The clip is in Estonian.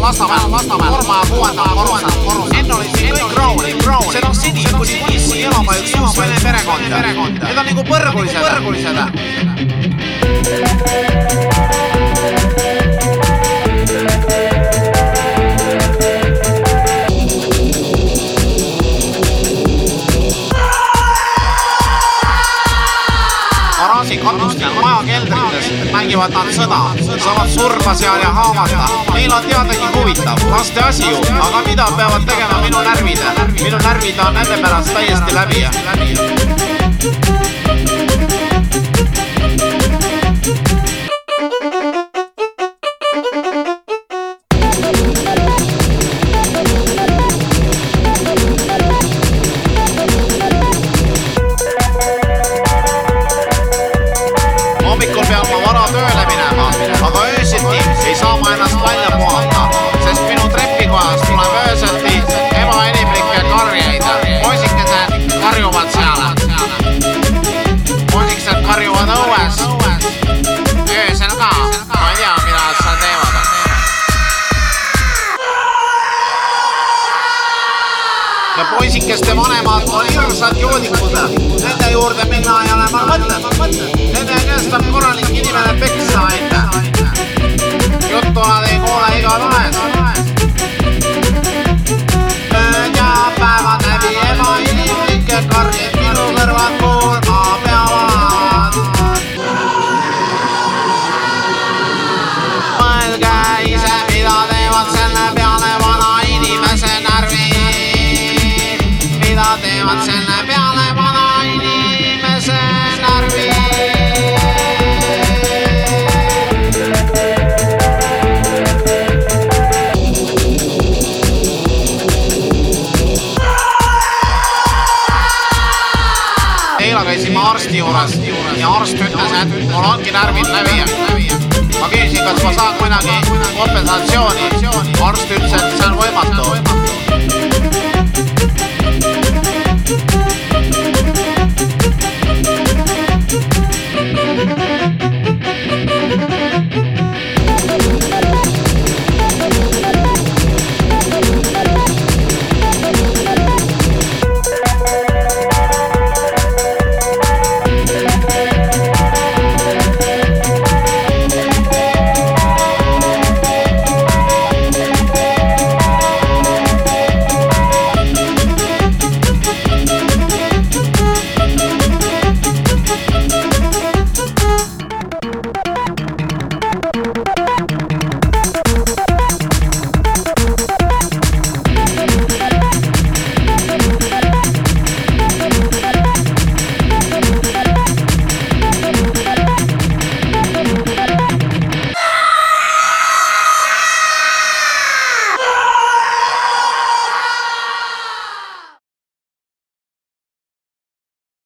peal Lasnamäel, Lasnamäel, Norma kuuendal korrusel. enne oli siin kõik rahulik, see on seni, kuni kuni elama üks uus vene perekond. Need on nagu põrgulised, põrgulised. Mängivad nad sõda, saavad surma seal ja haavata. Neil on teadagi huvitav, laste asi ju, aga mida peavad tegema minu närvid? minu närvid on nende pärast täiesti läbi. Ja poisikeste vanemad on hirmsad joodikud. Nende juurde minna ei ole ma mõtet. Nende käest on korralik inimene arsti juures ja arst ütles, et mul ongi närvid läbi. ma küsisin, kas ma saan kuidagi kompensatsiooni. arst ütles, et see on võimatu